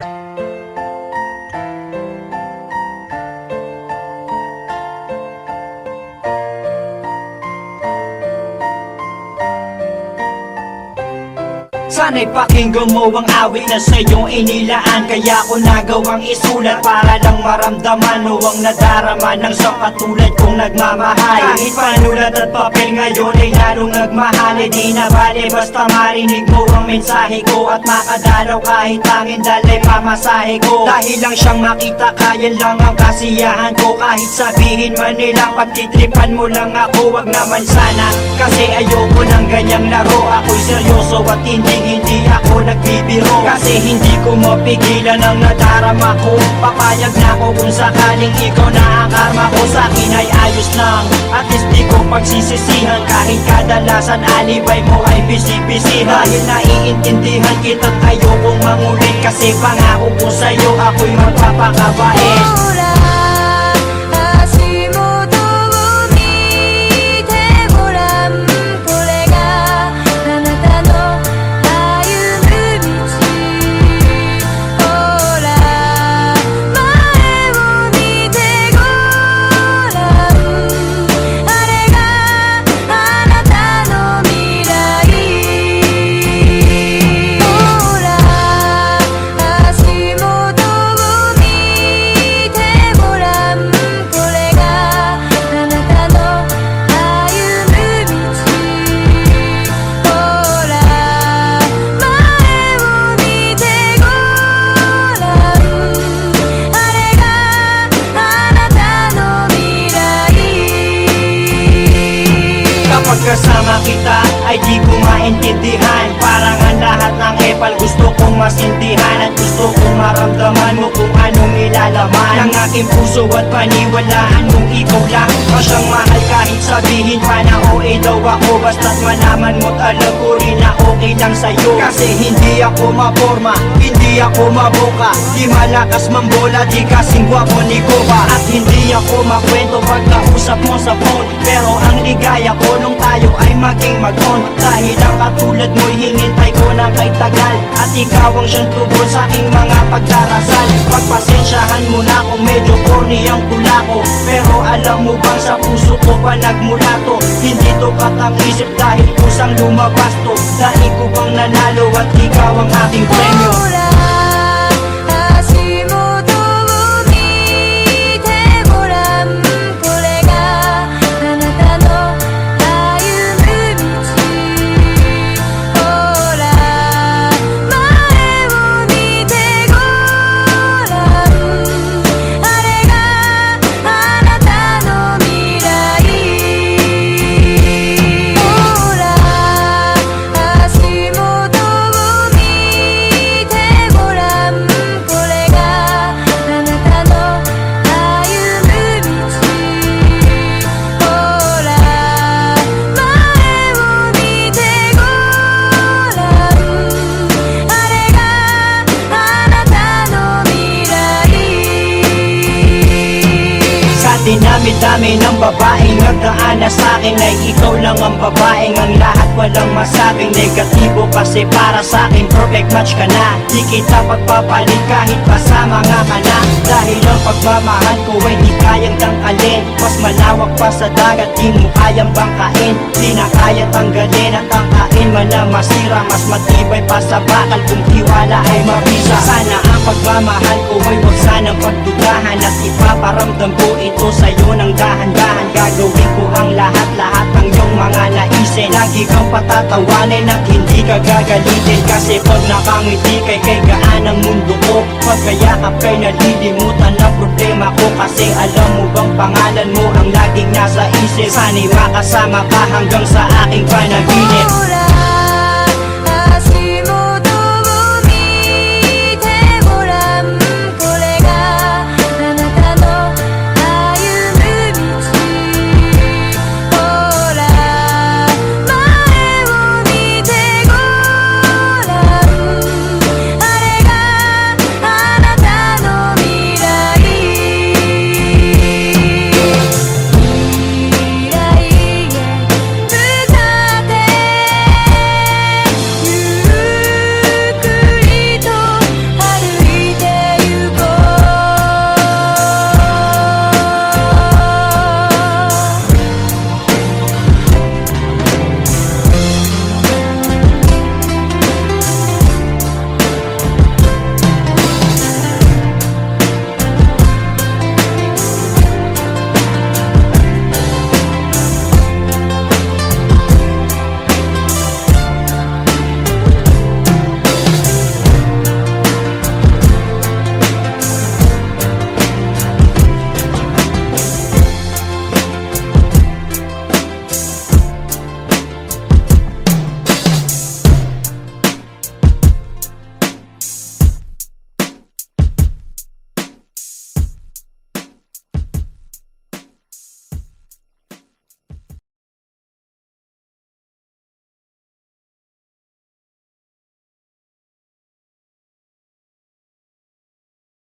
Thank you. Sana'y pakinggan mo ang awit na sa'yong inilaan. Kaya ko nagawang isulat para lang maramdaman Mo ang nadarama ng sa katulad kong nagmamahal. Kahit panulat at papel ngayon ay lalong nagmahal. Eh di na bale basta marinig mo ang mensahe ko At makadalaw kahit tangin dalay pamasahe ko. Dahil lang siyang makita kaya lang ang kasiyahan ko. Kahit sabihin man nilang pagtitripan mo lang ako Wag naman sana. Kasi ayoko ng ganyang laro. Ako'y seryoso at hindi hindi ako nagbibiro. Kasi hindi ko mapigilan ang nadarama ko. Papayag na ako kung sakaling ikaw na ang karma ko. Sa akin ay ayos lang. At least di ko pagsisisihan. Kahit kadalasan alibay mo ay bisibisihan Dahil naiintindihan kita't ayokong mangulit Kasi pangako ko sa'yo ako'y magpapakabait kasama kita ay di ko maintindihan. Parang ang lahat ng epal gusto kong masintihan At gusto kong maramdaman mo kung anong nilalaman. Ng aking puso at paniwalaan mong ikaw lang. Ang siyang mahal kahit sabihin pa na OA daw ako. Basta't malaman mo't alam ko rin na okay lang sa'yo. Kasi hindi ako maporma, hindi ako maboka Di malakas mambola, di kasing gwapo ni Koba. At hindi ako makwento pag kausap mo sa phone. Pero ang ligaya ko nung tayo ay maging mag-on Dahil ang katulad mo'y hinintay ko na kay tagal. At ikaw ang siyang tugon sa aking mga pagdarasal. Pagpasensyahan mo na kung medyo corny ang tula ko. Pero alam mo bang sa puso ko pa nagmula to? Hindi to katang-isip dahil kusang lumabas to. Dahil ko bang nanalo at ikaw ang aking premyo dinami-dami ng babaeng nagdaan na sa'kin Ay ikaw lang ang babaeng ang lahat. Walang masabing negatibo Kasi para sa'kin perfect match ka na. Di kita pagpapalit kahit pasama nga ka na Dahil ang pagmamahal ko ay di kayang tangkalin Mas malawak pa sa dagat di mo kayang bangkain. Di na kaya tanggalin at tangkain. Man na masira Mas matibay pa sa bakal kung tiwala ay mabisa Sana ang pagmamahal ko ay wag sanang pagdudahan At ipaparamdam ko ito sa'yo ng dahan-dahan. Gagawin ko ang lahat-lahat ng iyong mga naisin Lagi kang patatawanin at hindi ka gagalitin. Kasi pag nakangiti kay kay gaan ang mundo ko Pagkayakap kay nalilimutan ang problema ko. Kasi alam mo bang pangalan mo ang laging nasa isip? Sana'y makasama ka hanggang sa aking panaginip